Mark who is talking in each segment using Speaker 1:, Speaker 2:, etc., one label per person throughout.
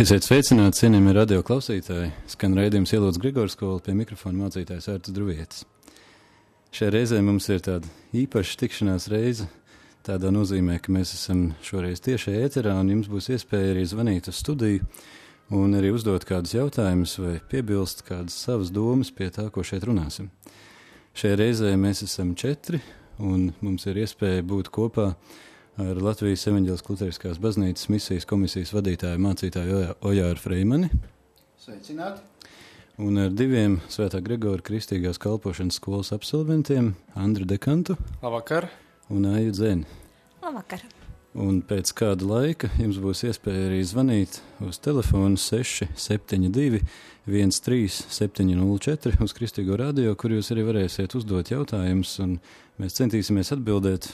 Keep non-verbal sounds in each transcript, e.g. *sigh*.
Speaker 1: Esiet sveicināti, cienījamie radio klausītāji. Skan raidījums ielūdz Grigors skola pie mikrofona mācītājs Ērtas Druvietis. Šajā reizē mums ir tāda īpaša tikšanās reize, tādā nozīmē, ka mēs esam šoreiz tiešai ēterā un jums būs iespēja arī zvanīt uz studiju un arī uzdot kādus jautājumus vai piebilst kādas savas domas pie tā, ko šeit runāsim. Šajā reizē mēs esam četri un mums ir iespēja būt kopā ar Latvijas evaņģēlas kluteriskās baznīcas misijas komisijas vadītāju mācītāju Ojāru Freimani.
Speaker 2: Sveicināti!
Speaker 1: Un ar diviem Svētā Gregora Kristīgās kalpošanas skolas absolventiem Andru Dekantu.
Speaker 3: Labvakar!
Speaker 1: Un Aiju Dzēni.
Speaker 4: Labvakar!
Speaker 1: Un pēc kāda laika jums būs iespēja arī zvanīt uz telefonu 672 13704 uz Kristīgo radio, kur jūs arī varēsiet uzdot jautājumus, un mēs centīsimies atbildēt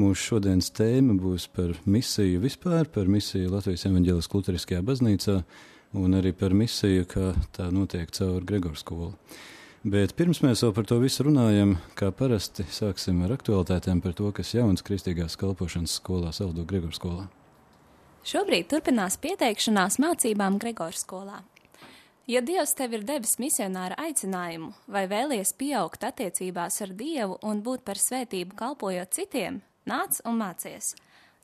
Speaker 1: Mūsu šodienas tēma būs par misiju vispār, par misiju Latvijas evaņģēlas kluteriskajā baznīcā un arī par misiju, kā tā notiek caur Gregoru skolu. Bet pirms mēs vēl par to visu runājam, kā parasti sāksim ar aktualitātēm par to, kas jauns kristīgās kalpošanas skolā Saldo Gregoru skolā.
Speaker 4: Šobrīd turpinās pieteikšanās mācībām Gregoru skolā. Ja Dievs tev ir devis misionāra aicinājumu, vai vēlies pieaugt attiecībās ar Dievu un būt par svētību kalpojot citiem, Nāc un mācies!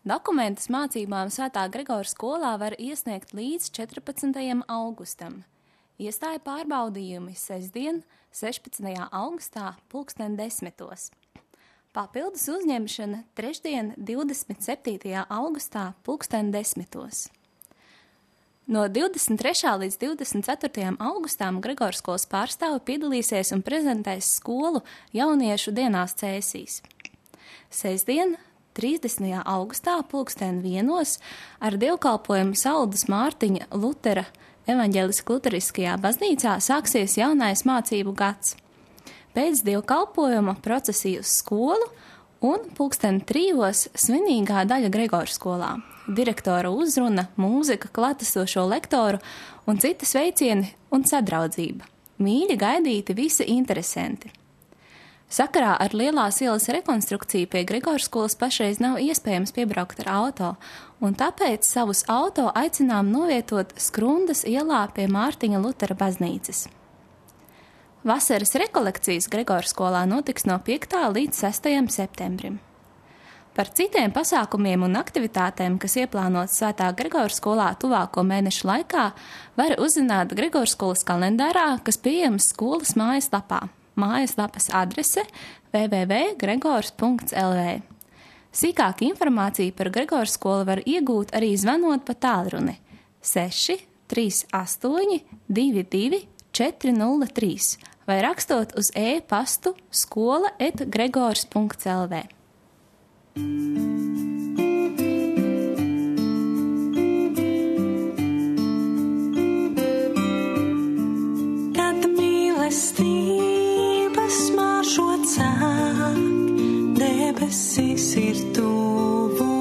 Speaker 4: Dokumentus mācībām Svētā Gregora skolā var iesniegt līdz 14. augustam. Iestāja pārbaudījumi sestdien, 16. augustā, pulksten desmitos. Papildus uzņemšana trešdien, 27. augustā, pulksten desmitos. No 23. līdz 24. augustam Gregors skolas pārstāvi piedalīsies un prezentēs skolu jauniešu dienās cēsīs. Sestdien, 30. augustā, pulksten vienos, ar dievkalpojumu Saldas Mārtiņa Lutera evaņģēliskā luteriskajā baznīcā sāksies jaunais mācību gads. Pēc dievkalpojuma procesija uz skolu un pulksten trijos svinīgā daļa Gregora skolā. Direktora uzruna, mūzika, klātesošo lektoru un citas veicieni un sadraudzība. Mīļi gaidīti visi interesanti! Sakarā ar lielās ielas rekonstrukciju pie Grigora skolas pašreiz nav iespējams piebraukt ar auto, un tāpēc savus auto aicinām novietot Skrundas ielā pie Mārtiņa Lutera baznīcas. Vasaras rekolekcijas Grigora skolā notiks no 5. līdz 6. septembrim. Par citiem pasākumiem un aktivitātēm, kas ieplānotas Svētā Gregora skolā tuvāko mēnešu laikā, var uzzināt Gregora skolas kalendārā, kas pieejams skolas mājaslapā mājaslapas adrese www.gregors.lv. Sīkāka informācija par Gregors skolu var iegūt arī zvanot pa tālruni 6 38 22 403 vai rakstot uz e-pastu skola etgregors.lv.
Speaker 5: Kad mīlestība sāk, debesis ir tuvu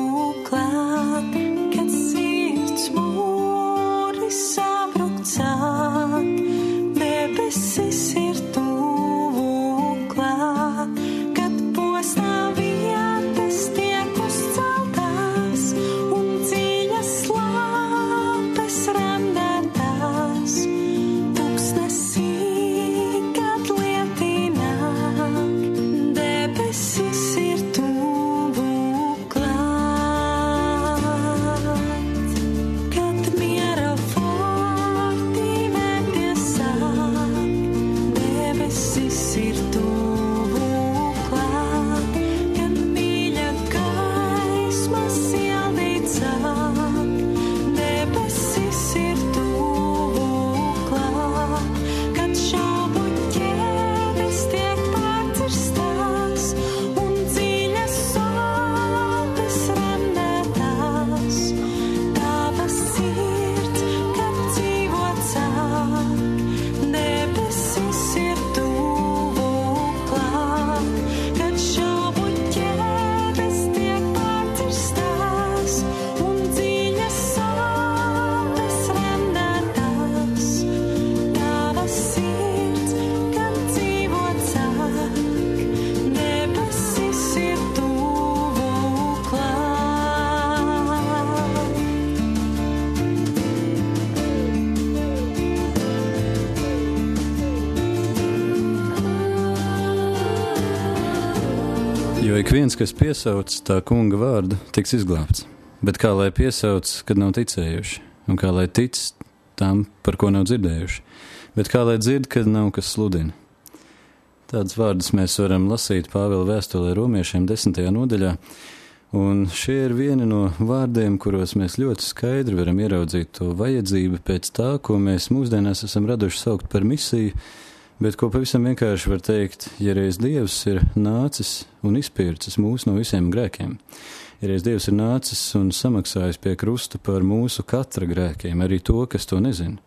Speaker 1: Jo ik viens, kas piesauc tā kunga vārdu, tiks izglābts. Bet kā lai piesauc, kad nav ticējuši, un kā lai tic tam, par ko nav dzirdējuši, bet kā lai dzird, kad nav kas sludina. Tādus vārdus mēs varam lasīt Pāvila vēstulē romiešiem desmitajā nodaļā, un šie ir vieni no vārdiem, kuros mēs ļoti skaidri varam ieraudzīt to vajadzību pēc tā, ko mēs mūsdienās esam raduši saukt par misiju, bet ko pavisam vienkārši var teikt, ja reiz Dievs ir nācis un izpircis mūs no visiem grēkiem. Ja reiz Dievs ir nācis un samaksājis pie krusta par mūsu katra grēkiem, arī to, kas to nezina.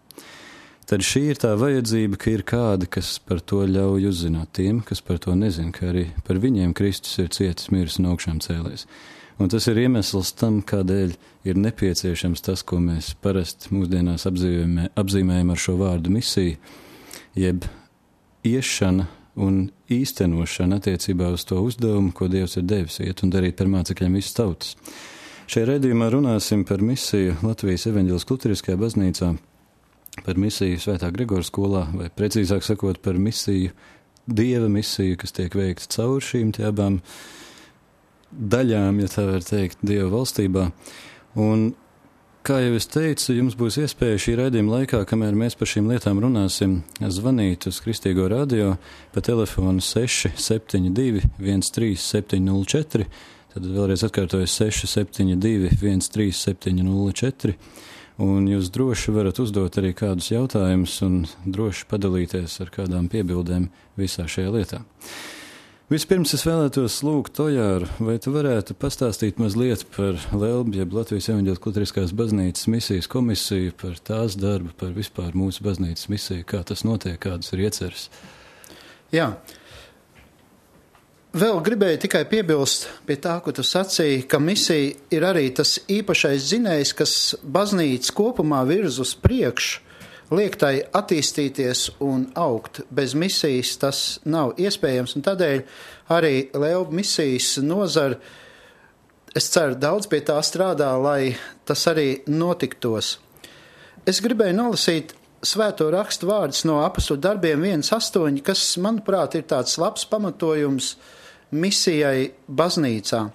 Speaker 1: Tad šī ir tā vajadzība, ka ir kādi, kas par to ļauj uzzināt tiem, kas par to nezina, ka arī par viņiem Kristus ir cietis, miris un augšām cēlies. Un tas ir iemesls tam, kādēļ ir nepieciešams tas, ko mēs parasti mūsdienās apzīmē, apzīmējam ar šo vārdu misiju, jeb iešana un īstenošana attiecībā uz to uzdevumu, ko Dievs ir devis, iet un darīt par mācekļiem visas tautas. Šajā redzījumā runāsim par misiju Latvijas evaņģēlas luteriskajā baznīcā, par misiju Svētā Gregora skolā, vai precīzāk sakot, par misiju, Dieva misiju, kas tiek veikta caur šīm abām daļām, ja tā var teikt, Dieva valstībā. Un Kā jau es teicu, jums būs iespēja šī raidījuma laikā, kamēr mēs par šīm lietām runāsim, zvanīt uz Kristīgo radio pa telefonu 672 13704. Tad vēlreiz atkārtoju 672 13704. Un jūs droši varat uzdot arī kādus jautājumus un droši padalīties ar kādām piebildēm visā šajā lietā. Vispirms es vēlētos lūgt Tojāru, vai tu varētu pastāstīt mazliet par Lelbu, jeb Latvijas evaņģēlas klutriskās baznīcas misijas komisiju, par tās darbu, par vispār mūsu baznīcas misiju, kā tas notiek, kādas ir ieceras?
Speaker 2: Jā. Vēl gribēju tikai piebilst pie tā, ko tu sacīji, ka misija ir arī tas īpašais zinējs, kas baznīca kopumā virz uz priekšu liek tai attīstīties un augt. Bez misijas tas nav iespējams, un tādēļ arī Lēlba misijas nozara, es ceru, daudz pie tā strādā, lai tas arī notiktos. Es gribēju nolasīt svēto rakstu vārdus no apakstu darbiem 1.8, kas, manuprāt, ir tāds labs pamatojums misijai baznīcā.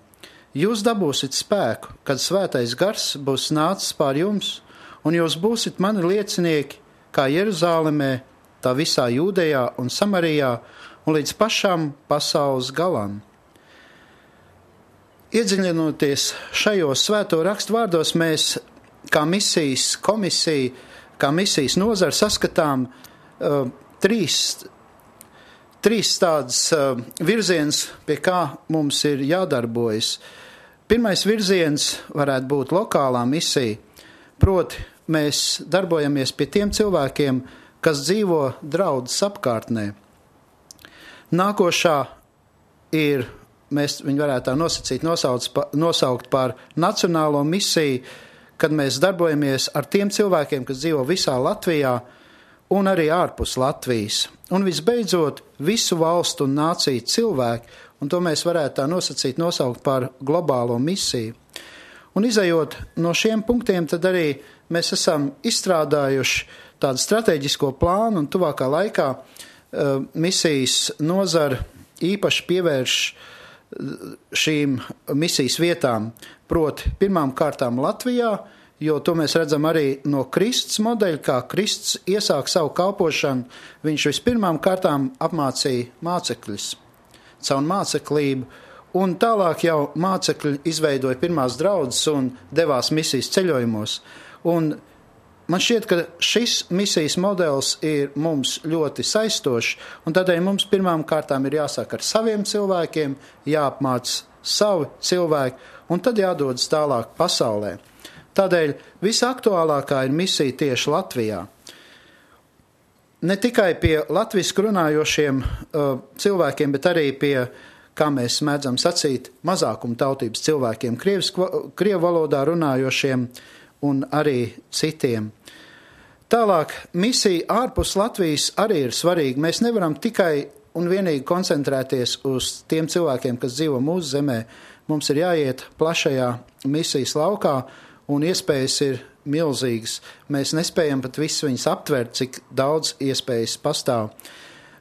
Speaker 2: Jūs dabūsiet spēku, kad svētais gars būs nācis pār jums, un jūs būsiet mani liecinieki kā Jeruzālēmē, tā visā Jūdejā un Samarijā un līdz pašam pasaules galam. Iedziļinoties šajos svēto rakstu vārdos, mēs kā misijas komisija, kā misijas nozara saskatām uh, trīs, trīs tādas uh, virziens, pie kā mums ir jādarbojas. Pirmais virziens varētu būt lokālā misija, proti mēs darbojamies pie tiem cilvēkiem, kas dzīvo draudzes apkārtnē. Nākošā ir, mēs viņu varētu tā nosacīt, nosaukt, nosaukt par nacionālo misiju, kad mēs darbojamies ar tiem cilvēkiem, kas dzīvo visā Latvijā un arī ārpus Latvijas. Un visbeidzot, visu valstu un nāciju cilvēki, un to mēs varētu tā nosacīt, nosaukt par globālo misiju. Un izējot no šiem punktiem, tad arī mēs esam izstrādājuši tādu strateģisko plānu un tuvākā laikā uh, misijas nozara īpaši pievērš uh, šīm misijas vietām, proti pirmām kārtām Latvijā, jo to mēs redzam arī no Kristus modeļa, kā Kristus iesāk savu kalpošanu, viņš vispirmām kārtām apmācīja mācekļus caur māceklību, un tālāk jau mācekļi izveidoja pirmās draudzes un devās misijas ceļojumos. Un man šķiet, ka šis misijas modelis ir mums ļoti saistošs, un tādēļ mums pirmām kārtām ir jāsāk ar saviem cilvēkiem, jāapmāc savi cilvēki, un tad jādodas tālāk pasaulē. Tādēļ visaktuālākā ir misija tieši Latvijā. Ne tikai pie latviešu runājošiem uh, cilvēkiem, bet arī pie, kā mēs mēdzam sacīt, mazākuma tautības cilvēkiem, krievu valodā runājošiem uh, un arī citiem. Tālāk, misija ārpus Latvijas arī ir svarīga. Mēs nevaram tikai un vienīgi koncentrēties uz tiem cilvēkiem, kas dzīvo mūsu zemē. Mums ir jāiet plašajā misijas laukā, un iespējas ir milzīgas. Mēs nespējam pat visus viņus aptvert, cik daudz iespējas pastāv.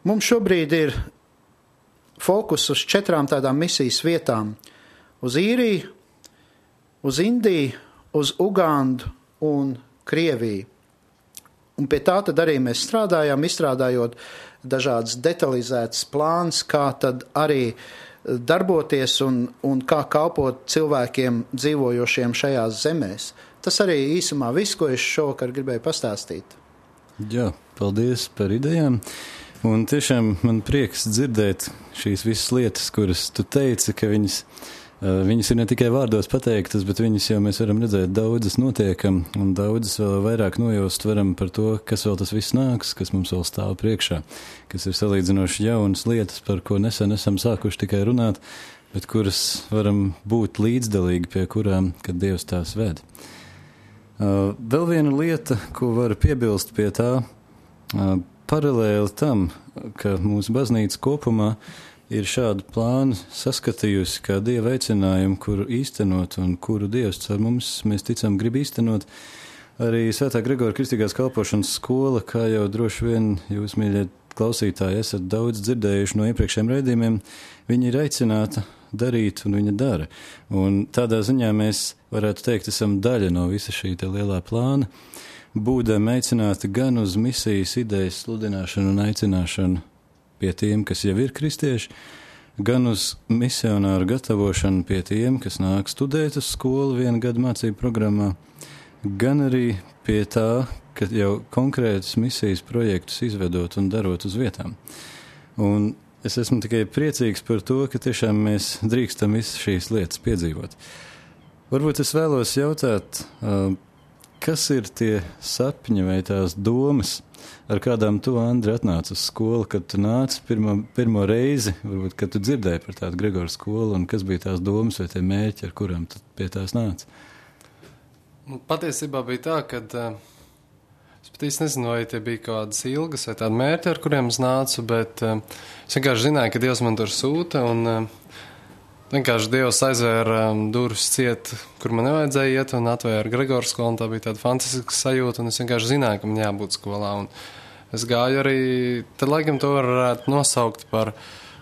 Speaker 2: Mums šobrīd ir fokus uz četrām tādām misijas vietām - uz īriju, uz Indiju, uz Ugandu un Krieviju. Un pie tā tad arī mēs strādājām, izstrādājot dažādas detalizētas plāns, kā tad arī darboties un, un kā kalpot cilvēkiem dzīvojošiem šajās zemēs. Tas arī īsumā viss, ko es šovakar gribēju pastāstīt.
Speaker 1: Jā, paldies par idejām. Un tiešām man prieks dzirdēt šīs visas lietas, kuras tu teici, ka viņas, uh, viņas ir ne tikai vārdos pateiktas, bet viņas jau mēs varam redzēt daudzas notiekam un daudzas vēl vairāk nojaust varam par to, kas vēl tas viss nāks, kas mums vēl stāv priekšā, kas ir salīdzinoši jaunas lietas, par ko nesen esam sākuši tikai runāt, bet kuras varam būt līdzdalīgi pie kurām, kad Dievs tās ved. Uh, vēl viena lieta, ko varu piebilst pie tā, uh, paralēli tam, ka mūsu baznīca kopumā ir šādu plānu saskatījusi kā dieva aicinājumu, kuru īstenot un kuru dievs ar mums, mēs ticam, grib īstenot. Arī Svētā Gregora Kristīgās kalpošanas skola, kā jau droši vien jūs, mīļie klausītāji, esat daudz dzirdējuši no iepriekšējiem raidījumiem, viņa ir aicināta darīt, un viņa dara. Un tādā ziņā mēs varētu teikt, esam daļa no visa šī lielā plāna būdami aicināti gan uz misijas idejas sludināšanu un aicināšanu pie tiem, kas jau ir kristieši, gan uz misionāru gatavošanu pie tiem, kas nāk studēt uz skolu vienu gadu mācību programmā, gan arī pie tā, ka jau konkrētus misijas projektus izvedot un darot uz vietām. Un es esmu tikai priecīgs par to, ka tiešām mēs drīkstam visas šīs lietas piedzīvot. Varbūt es vēlos jautāt, Kas ir tie sapņi vai tās domas, ar kādām tu, Andri, atnāci uz skolu, kad tu nāci pirmo, pirmo reizi, varbūt, kad tu dzirdēji par tādu Gregoru skolu, un kas bija tās domas vai tie mērķi, ar kurām tu pie tās nāci?
Speaker 3: Nu, patiesībā bija tā, ka uh, es pat īsti nezinu, vai tie bija kādas ilgas vai tādi mērķi, ar kuriem es nācu, bet uh, es vienkārši zināju, ka Dievs man tur sūta, un uh, Vienkārši Dievs aizvēra um, durvis ciet, kur man nevajadzēja iet, un atvēra Gregora skolu. Tā bija tāda fantastiska sajūta, un es vienkārši zināju, ka man jābūt skolā. Un es gāju arī, tad laikam to varētu nosaukt par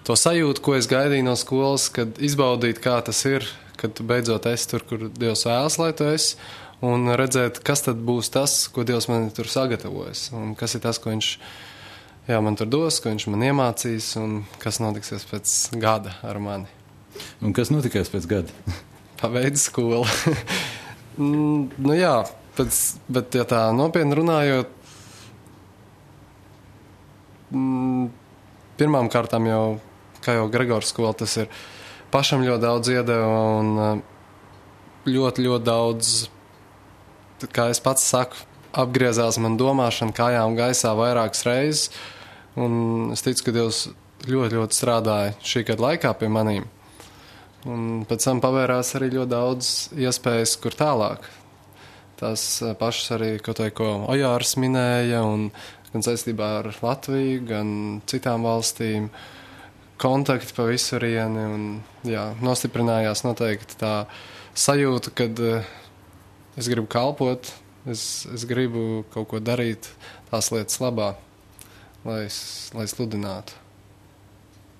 Speaker 3: to sajūtu, ko es gaidīju no skolas, kad izbaudīt, kā tas ir, kad beidzot esi tur, kur Dievs vēlas, lai tu esi. Un redzēt, kas tad būs tas, ko Dievs man tur sagatavojas, un kas ir tas, ko Viņš jā, man tur dos, ko Viņš man iemācīs, un kas notiksies pēc gada ar mani.
Speaker 1: Un kas notikās pēc gada? *laughs*
Speaker 3: Pabeidzu skolu. *laughs* Mm, nu jā, pēc, bet ja tā nopietni runājot, mm, pirmām kārtām jau, kā jau Gregors skola, tas ir pašam ļoti daudz iedeva un eh, ļoti, ļoti daudz, kā es pats saku, apgriezās man domāšana kājām gaisā vairākas reizes. Un es ticu, ka Dievs ļoti, ļoti strādāja šī gada laikā pie manīm. Un pēc tam pavērās arī ļoti daudz iespējas, kur tālāk. Tās eh, pašas arī kaut ko Ojārs minēja, un gan saistībā ar Latviju, gan citām valstīm. Kontakti pa visurieni, un jā, nostiprinājās noteikti tā sajūta, kad uh, es gribu kalpot, es, es gribu kaut ko darīt tās lietas labā, lai, lai sludinātu.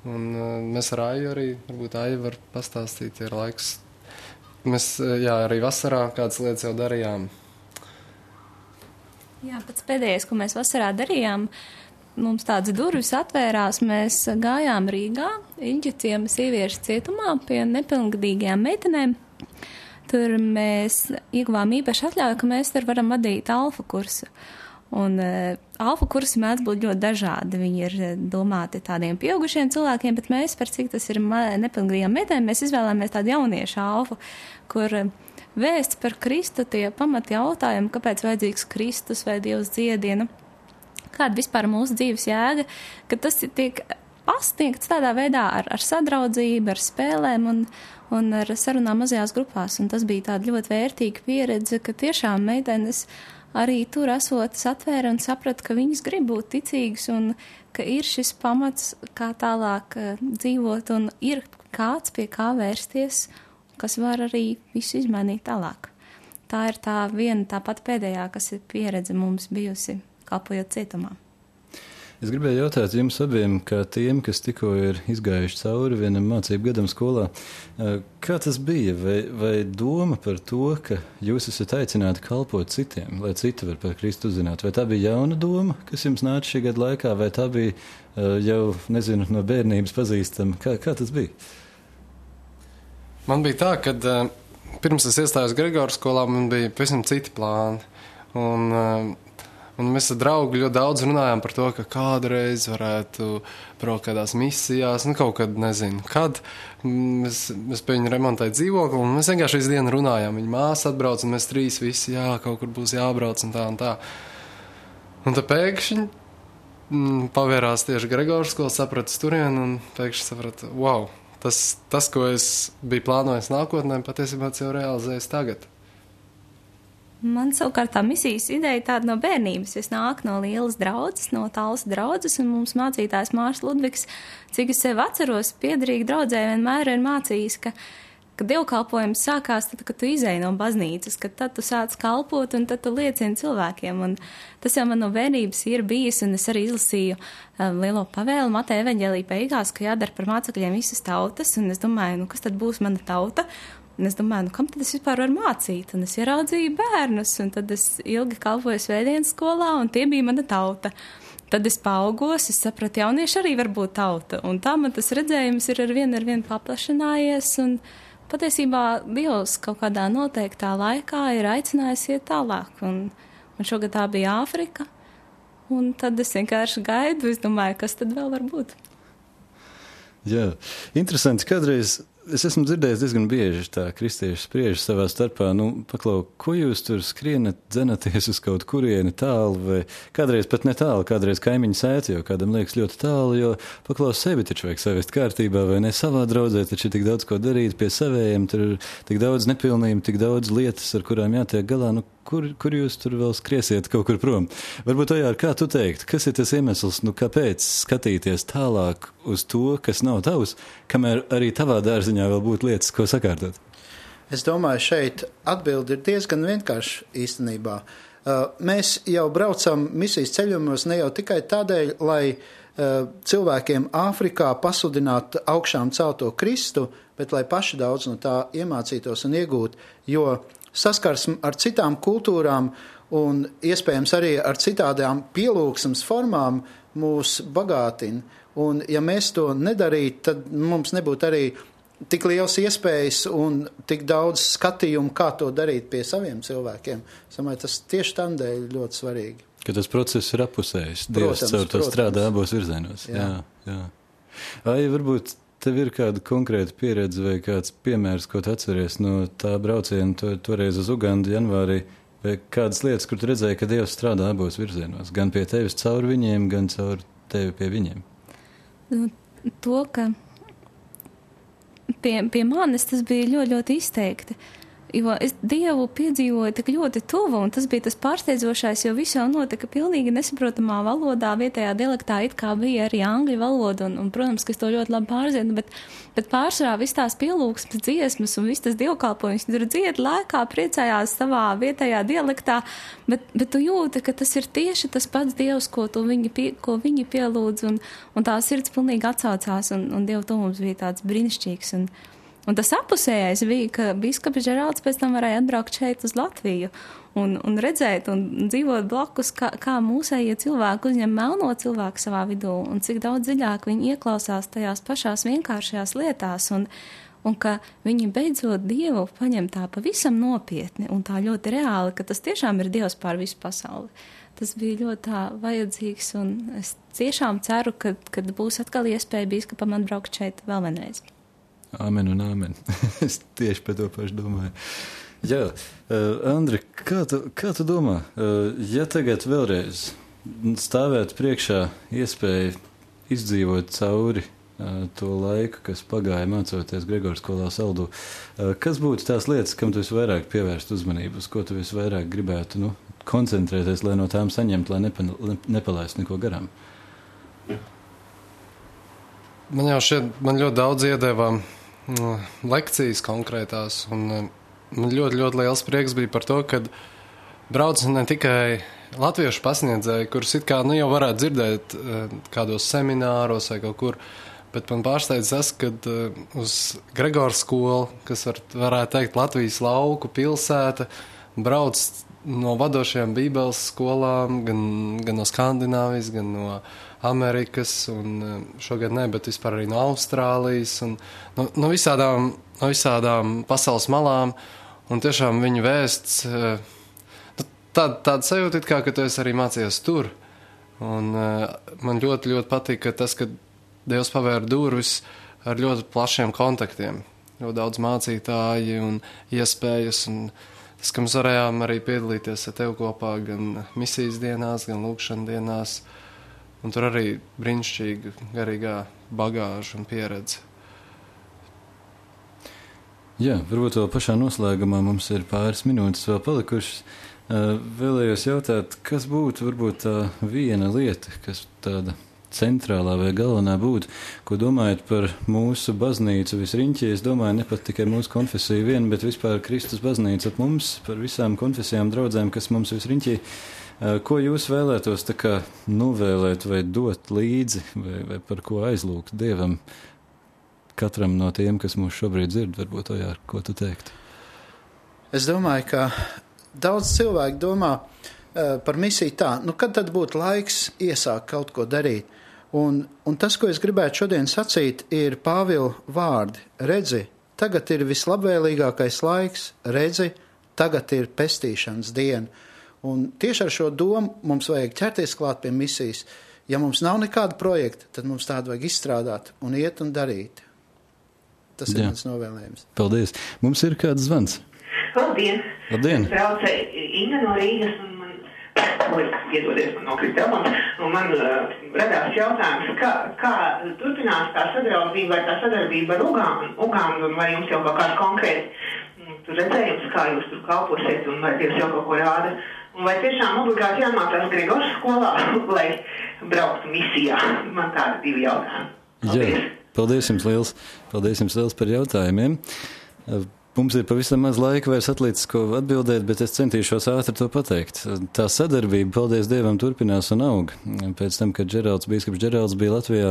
Speaker 3: Un, uh, mēs ar Aiju arī, varbūt Aija var pastāstīt, ir laiks. Mēs uh, jā, arī vasarā kādas lietas jau darījām.
Speaker 4: Jā, pats pēdējais, ko mēs vasarā darījām, mums tādas durvis atvērās. Mēs gājām Rīgā, Inģiciem sieviešu cietumā pie nepilngadīgajām meitenēm. Tur mēs ieguvām īpašu atļauju, ka mēs tur varam vadīt alfa kursu. Un uh, alfa kursi mēdz būt ļoti dažādi. Viņi ir eh, domāti tādiem pieaugušiem cilvēkiem, bet mēs, par cik tas ir nepilngadīgām meitēm, mēs izvēlējāmies tādu jauniešu alfu, kur uh, vēsts par Kristu tie pamati jautājumi, kāpēc vajadzīgs Kristus vai Dievs dziediena, kāda vispār mūsu dzīves jēga, ka tas tiek pasniegts tādā veidā ar, ar sadraudzību, ar spēlēm un, un ar sarunām mazajās grupās. Un tas bija tāda ļoti vērtīga pieredze, ka tiešām meitenes arī tur esot satvēra un saprata, ka viņas grib būt ticīgas un ka ir šis pamats, kā tālāk uh, dzīvot un ir kāds pie kā vērsties, kas var arī visu izmainīt tālāk. Tā ir tā viena, tā pat pēdējā, kas ir pieredze mums bijusi kalpojot cietumā.
Speaker 1: Es gribēju jautāt jums abiem, kā tiem, kas tikko ir izgājuši cauri vienam mācību gadam skolā, kā tas bija? Vai, vai doma par to, ka jūs esat aicināti kalpot citiem, lai citi var par Kristu uzzināt, vai tā bija jauna doma, kas jums nāca šī gada laikā, vai tā bija jau, nezinu, no bērnības pazīstama? Kā, kā tas bija?
Speaker 3: Man bija tā, ka uh, pirms es iestājos Gregoras skolā, man bija pavisam citi plāni. Un, uh, Un mēs ar draugu ļoti daudz runājām par to, ka kādreiz varētu braukt kādās misijās, nu kaut kad nezinu, kad. Mēs, mēs pie viņa remontējām dzīvokli, un mēs vienkārši visu dienu runājām. Viņa māsa atbrauc, un mēs trīs visi, jā, kaut kur būs jābrauc un tā un tā. Un tad pēkšņi mm, pavērās tieši Gregors skola, sapratu turienu un pēkšņi sapratu, wow, tas, tas, ko es biju plānojis nākotnē, patiesībā jau realizējas tagad.
Speaker 4: Man savukārt tā misijas ideja tāda no bērnības. Es nāku no lielas draudzes, no tālas draudzes, un mums mācītājs Mārs Ludvigs, cik es sev atceros, piederīgi draudzē vienmēr ir mācījis, ka, ka dievkalpojums sākās tad, kad tu izēji no baznīcas, kad tad tu sāc kalpot un tad tu liecini cilvēkiem. Un tas jau man no bērnības ir bijis, un es arī izlasīju um, lielo pavēlu Mateja evaņģēlī beigās, ka jādara par mācekļiem visas tautas, un es domāju, nu kas tad būs mana tauta? Un es domāju, nu, kam tad es vispār varu mācīt? Un es ieraudzīju bērnus, un tad es ilgi kalpoju svētdienas skolā, un tie bija mana tauta. Tad es paaugos, es sapratu, jaunieši arī var būt tauta. Un tā man tas redzējums ir ar vienu ar vienu paplašinājies. Un patiesībā Dievs kaut kādā noteiktā laikā ir aicinājis iet tālāk. Un, un šogad tā bija Āfrika. Un tad es vienkārši gaidu, es domāju, kas tad vēl var būt.
Speaker 1: Jā, interesanti. Kādreiz es esmu dzirdējis diezgan bieži tā, kristieši spriež savā starpā, nu, paklau, ko jūs tur skrienat, dzenaties uz kaut kurieni tālu, vai kādreiz pat ne tālu, kādreiz kaimiņu sēti, jo kādam liekas ļoti tālu, jo paklau sevi taču vajag savest kārtībā, vai ne savā draudzē, taču ir tik daudz ko darīt pie savējiem, tur ir tik daudz nepilnību, tik daudz lietas, ar kurām jātiek galā, nu, kur, kur jūs tur vēl skriesiet kaut kur prom? Varbūt, Ojār, kā tu teikt, kas ir tas iemesls, nu, kāpēc skatīties tālāk uz to, kas nav tavs, kamēr arī tavā dārziņā vēl būtu lietas, ko sakārtot?
Speaker 2: Es domāju, šeit atbildi ir diezgan vienkārši īstenībā. Uh, mēs jau braucam misijas ceļojumos ne jau tikai tādēļ, lai uh, cilvēkiem Āfrikā pasludinātu augšām celto Kristu, bet lai paši daudz no tā iemācītos un iegūtu, jo saskarsme ar citām kultūrām un iespējams arī ar citādām pielūgsmes formām mūs bagātina. Un ja mēs to nedarītu, tad mums nebūtu arī tik liels iespējas un tik daudz skatījumu, kā to darīt pie saviem cilvēkiem. Es domāju, tas tieši tādēļ ļoti svarīgi.
Speaker 1: Ka tas process ir apusējis. Dievs caur to strādā abos virzienos. Jā, jā. jā. Vai varbūt Tev ir kāda konkrēta pieredze vai kāds piemērs, ko tu atceries no tā brauciena to, toreiz uz Ugandu janvārī, vai kādas lietas, kur tu redzēji, ka Dievs strādā abos virzienos, gan pie tevis caur viņiem, gan caur tevi pie viņiem?
Speaker 4: Nu, to, ka pie, pie manis tas bija ļoti, ļoti izteikti. Jo es Dievu piedzīvoju tik ļoti tuvu, un tas bija tas pārsteidzošais, jo viss jau notika pilnīgi nesaprotamā valodā, vietējā dialektā, it kā bija arī angļu valoda, un, un protams, ka es to ļoti labi pārzinu, bet, bet pārsvarā viss tās pielūgsmes dziesmas un viss tas dievkalpojums, tur dzied lēkā, priecājās savā vietējā dialektā, bet, bet tu jūti, ka tas ir tieši tas pats Dievs, ko, viņi, pie, ko viņi pielūdz, un, un tā sirds pilnīgi atsaucās, un, un Dieva tuvums bija tāds brīnišķīgs. Un, Un tas apusējais bija, ka biskups Žerāls pēc tam varēja atbraukt šeit uz Latviju un, un redzēt un dzīvot blakus, kā, kā mūsējie cilvēki uzņem melno cilvēku savā vidū un cik daudz dziļāk viņi ieklausās tajās pašās vienkāršajās lietās un, un ka viņi beidzot Dievu paņem tā pavisam nopietni un tā ļoti reāli, ka tas tiešām ir Dievs pār visu pasauli. Tas bija ļoti tā vajadzīgs un es tiešām ceru, ka, kad būs atkal iespēja biskupam atbraukt šeit vēl vienreiz.
Speaker 1: Amen un amen. *laughs* es tieši par to pašu domāju. Jā, uh, Andri, kā tu, kā tu domā, uh, ja tagad vēlreiz stāvētu priekšā iespēja izdzīvot cauri uh, to laiku, kas pagāja mācoties Gregors skolā saldū, uh, kas būtu tās lietas, kam tu visvairāk pievērst uzmanību, uz ko tu visvairāk gribētu nu, koncentrēties, lai no tām saņemtu, lai nepa, nepalaistu neko garām?
Speaker 3: Man jau šeit man ļoti daudz iedeva Nu, lekcijas konkrētās. Un, eh, man ļoti, ļoti liels prieks bija par to, ka brauc ne tikai latviešu pasniedzēji, kurus it kā nu, jau varētu dzirdēt uh, kādos semināros vai kaut kur. Bet man pārsteidz tas, ka uh, uz Gregora skolu, kas var, varētu teikt Latvijas lauku pilsēta, brauc no vadošajām Bībeles skolām, gan, gan no Skandināvijas, gan no Amerikas, un uh, šogad ne, bet vispār arī no Austrālijas, un no, no, visādām, no visādām pasaules malām. Un tiešām viņa vēsts. Uh, tāda, tāda sajūta, kā, ka tu arī mācījies tur. Un, uh, man ļoti, ļoti patīk tas, ka Dievs pavēra durvis ar ļoti plašiem kontaktiem. Ļoti daudz mācītāji un iespējas. Un tas, ka mēs varējām arī piedalīties ar tevi kopā gan misijas dienās, gan lūkšanas dienās. Un tur arī brīnišķīga garīgā bagāža un pieredze.
Speaker 1: Jā, varbūt vēl pašā noslēgumā mums ir pāris minūtes vēl palikušas. Vēlējos jautāt, kas būtu varbūt tā viena lieta, kas tāda centrālā vai galvenā būtu, ko domājat par mūsu baznīcu visriņķī. Es domāju, ne pat tikai mūsu konfesiju vien, bet vispār Kristus baznīca ap mums, par visām konfesijām draudzēm, kas mums visriņķī. Ko jūs vēlētos tā kā novēlēt vai dot līdzi, vai, vai par ko aizlūgt Dievam katram no tiem, kas mūs šobrīd dzird, varbūt to jā, ko tu teiktu?
Speaker 2: Es domāju, ka Daudz cilvēku domā uh, par misiju tā, nu kad tad būtu laiks iesākt kaut ko darīt. Un, un tas, ko es gribētu šodien sacīt, ir Pāvila vārdi. Redzi, tagad ir vislabvēlīgākais laiks, redzi, tagad ir pestīšanas diena. Un tieši ar šo domu mums vajag ķerties klāt pie misijas. Ja mums nav nekāda projekta, tad mums tādu vajag izstrādāt un iet un darīt. Tas Jā. ir mans novēlējums.
Speaker 1: Paldies. Mums ir kāds zvans.
Speaker 6: Labdien!
Speaker 1: Labdien!
Speaker 6: Brauca Inga no Rīgas un man, piedodies no Kristāmas, un man uh, radās jautājums, kā, kā turpinās tā sadarbība vai tā sadarbība ar Ugandu un vai jums jau kaut kāds konkrēts mm, tur redzējums, kā jūs tur kalposiet un vai Dievs jau kaut ko rāda. Un vai tiešām obligāti jāmācās Gregors skolā, *laughs* lai brauktu misijā? Man tādi divi jautājumi.
Speaker 1: Paldies. Jā, paldies jums liels, paldies jums liels par jautājumiem. Mums ir pavisam maz laika vairs atlicis, ko atbildēt, bet es centīšos ātri to pateikt. Tā sadarbība, paldies Dievam, turpinās un aug. Pēc tam, kad Džeralds, bīskaps Džeralds bija Latvijā,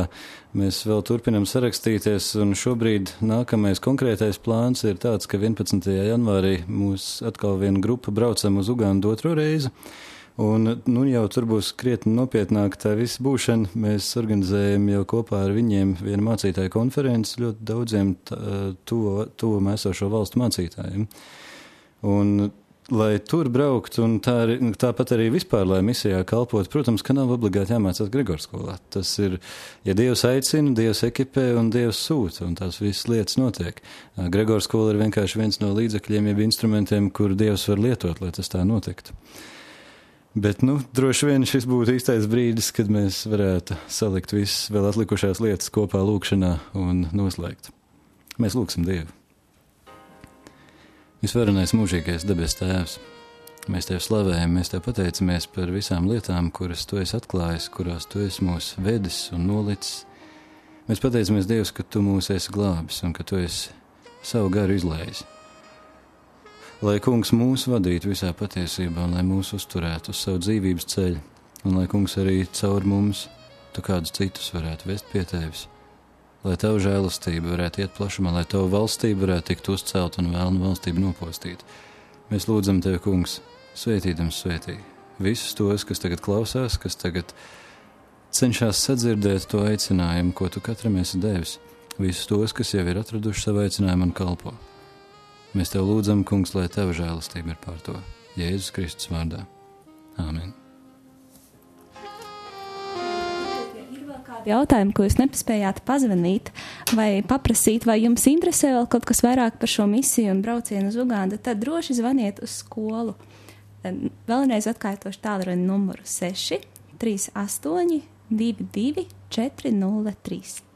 Speaker 1: mēs vēl turpinam sarakstīties, un šobrīd nākamais konkrētais plāns ir tāds, ka 11. janvārī mūs atkal viena grupa braucam uz Ugandu otro reizi. Un, nu, jau tur būs krietni nopietnāk tā visa būšana. Mēs organizējam jau kopā ar viņiem vienu mācītāju konferenci ļoti daudziem tuvu esošo valstu mācītājiem. Un, lai tur brauktu, un tā, tāpat arī vispār, lai misijā kalpot, protams, ka nav obligāti jāmācās Gregors skolā. Tas ir, ja Dievs aicina, Dievs ekipē un Dievs sūta, un tās visas lietas notiek. Gregors skola ir vienkārši viens no līdzekļiem, jeb instrumentiem, kur Dievs var lietot, lai tas tā notiktu. Bet, nu, droši vien šis būtu īstais brīdis, kad mēs varētu salikt visas vēl atlikušās lietas kopā lūkšanā un noslēgt. Mēs lūgsim Dievu. Visvarenais mūžīgais debes Tēvs, mēs Tev slavējam, mēs Tev pateicamies par visām lietām, kuras Tu esi atklājis, kurās Tu esi mūs vedis un nolicis. Mēs pateicamies Dievs, ka Tu mūs esi glābis un ka Tu esi savu garu izlējis lai kungs mūs vadītu visā patiesībā, un lai mūs uzturētu uz savu dzīvības ceļu, un lai kungs arī caur mums tu kādus citus varētu vest pie tevis, lai tavu žēlastību varētu iet plašumā, lai tavu valstību varētu tikt uzcelt un vēlnu valstību nopostīt. Mēs lūdzam tevi, kungs, svētīdams svētī visus tos, kas tagad klausās, kas tagad cenšas sadzirdēt to aicinājumu, ko tu katram esi devis, visus tos, kas jau ir atraduši savu aicinājumu un kalpo. Mēs tev lūdzam, Kungs, lai tava žēlastība ir pār to Jēzus Kristus vārdā. Āmen!
Speaker 4: jautājumu, ko jūs nepaspējāt pazvanīt vai paprasīt, vai jums interesē vēl kaut kas vairāk par šo misiju un braucienu uz Ugandu, tad droši zvaniet uz skolu. Vēlreiz atkārtošu tālruņa numuru 6 38 22 403.